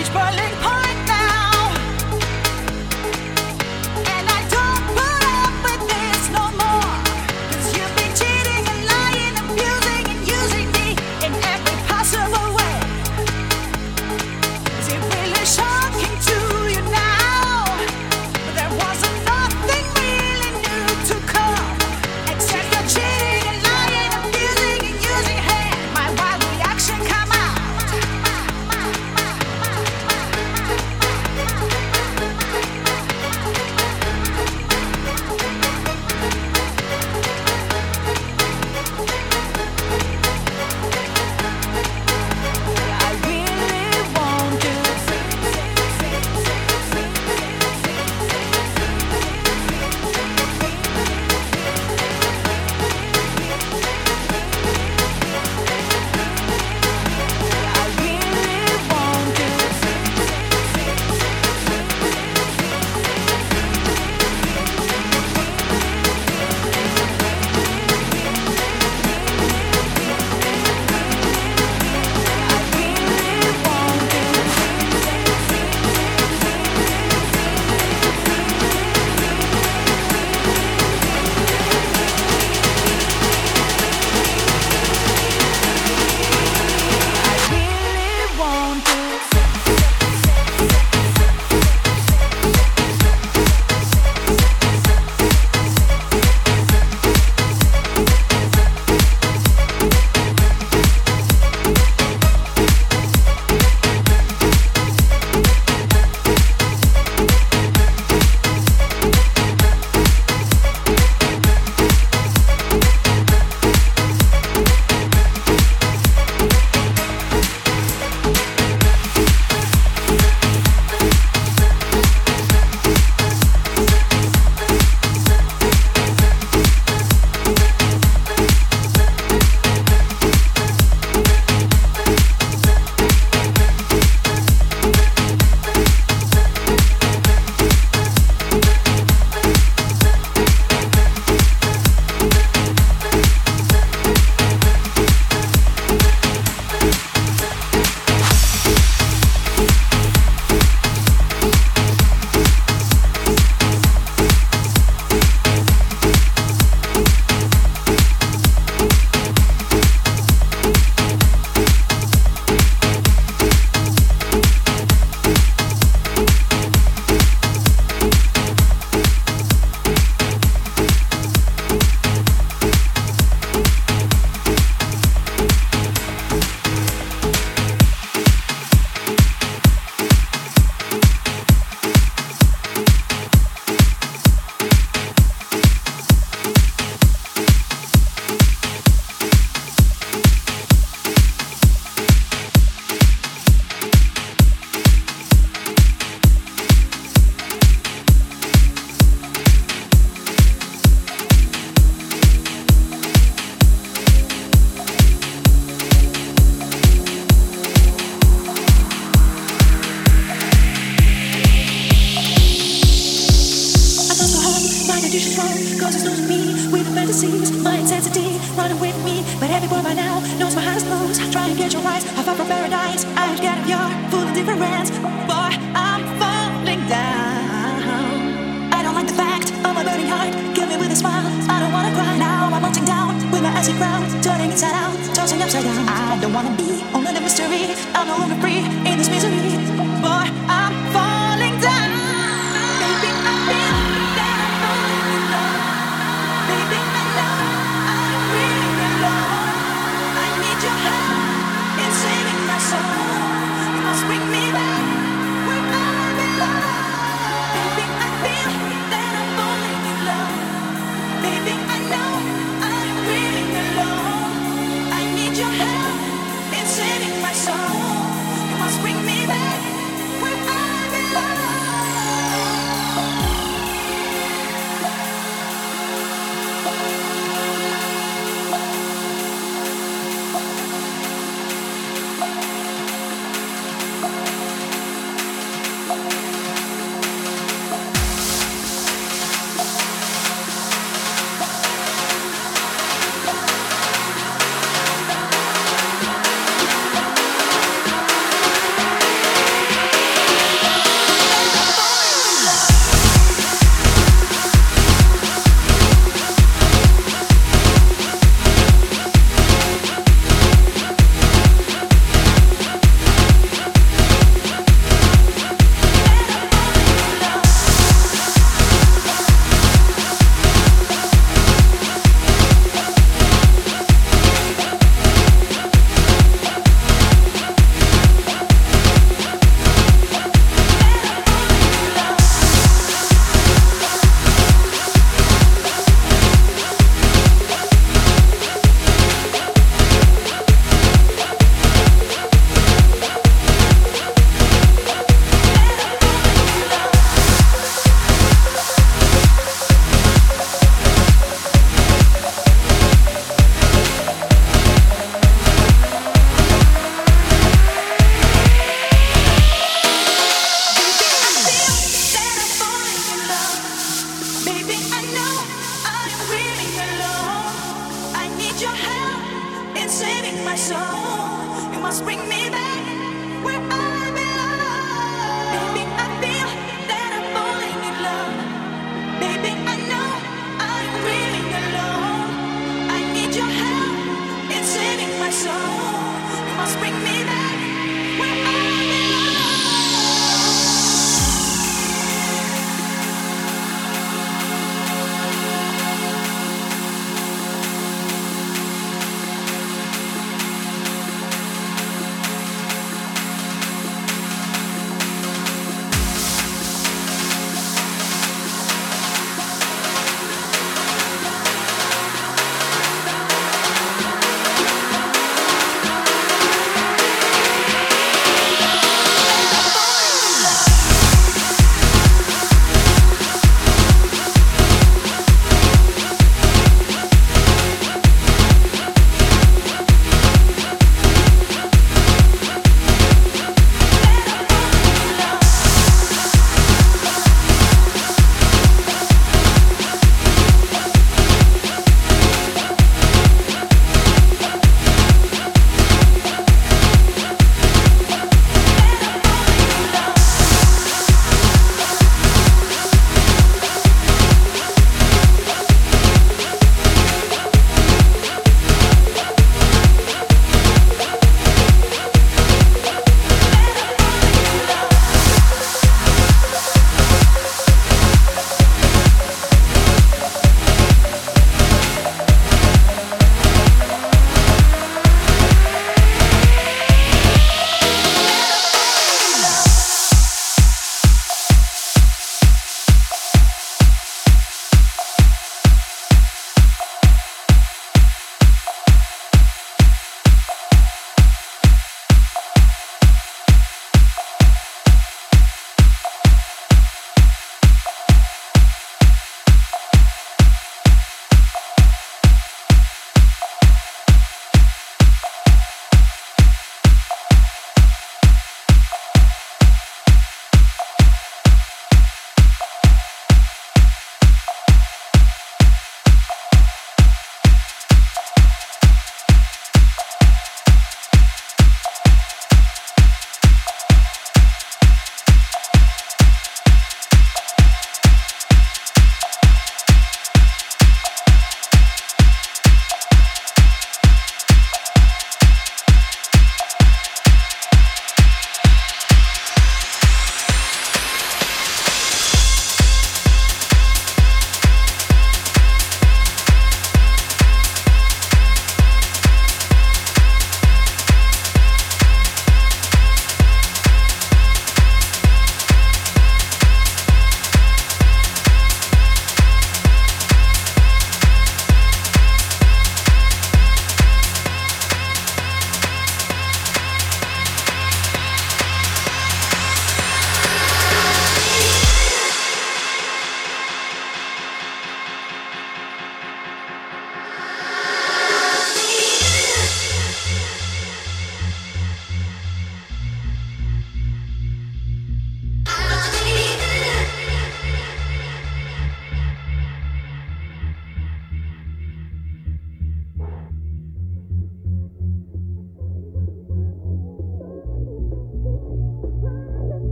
each bilingual.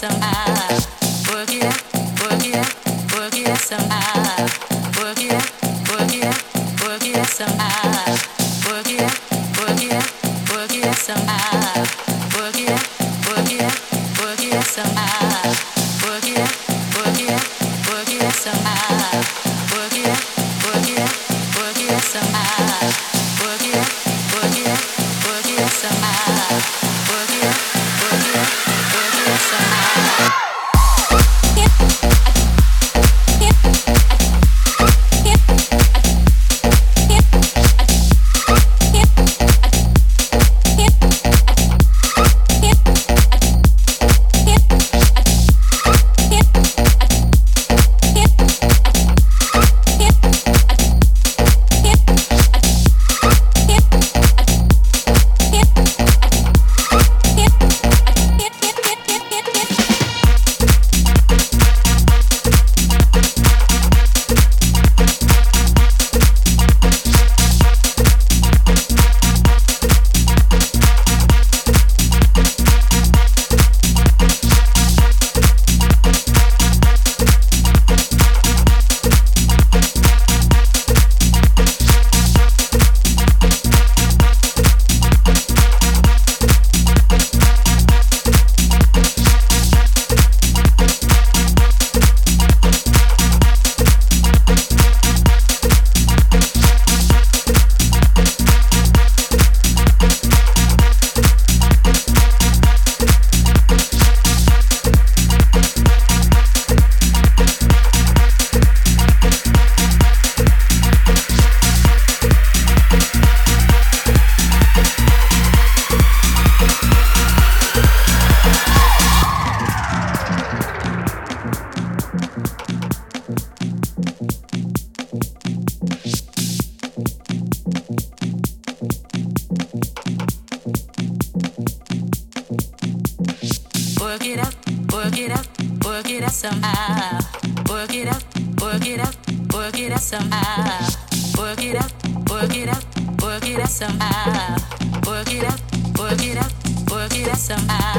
somehow. work it out, work it out, work it out somehow. Work it out, work it out, work it out somehow. Work it out, work it out, work it out somehow. Work it out, work it out, work it out somehow.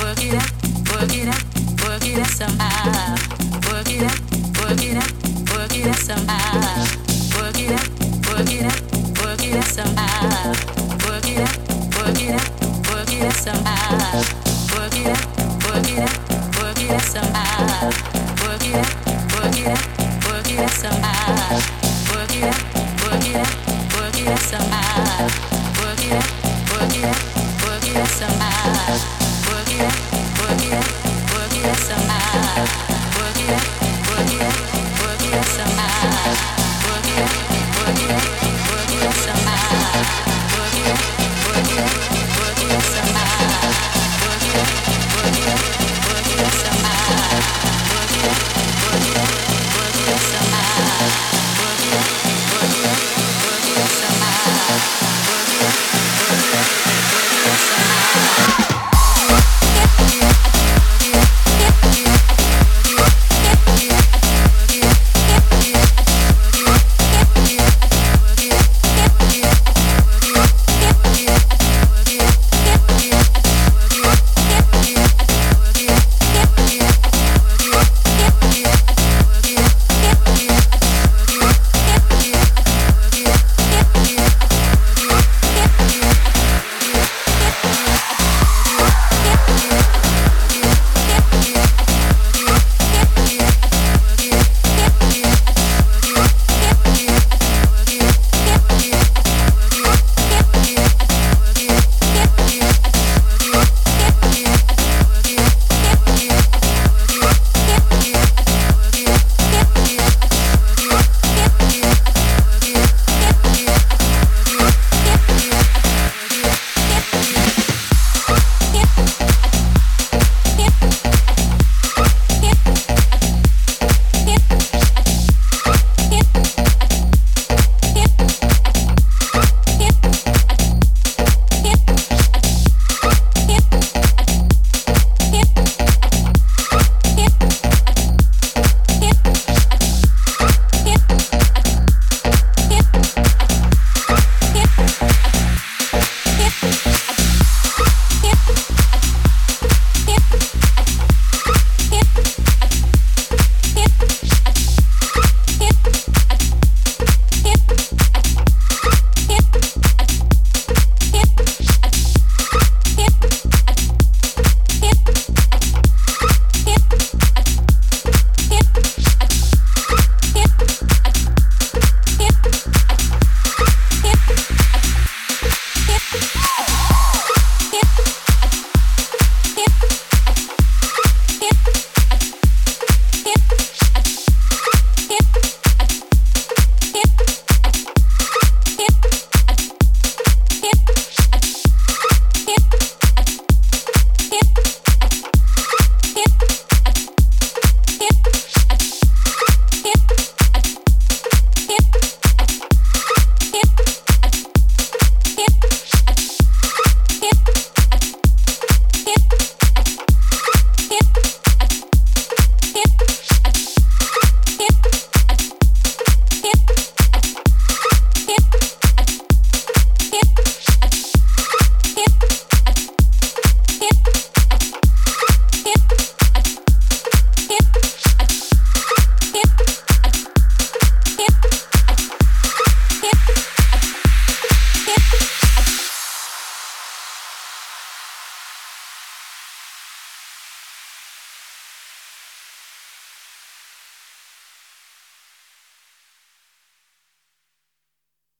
Work it out, work it out, work it out somehow.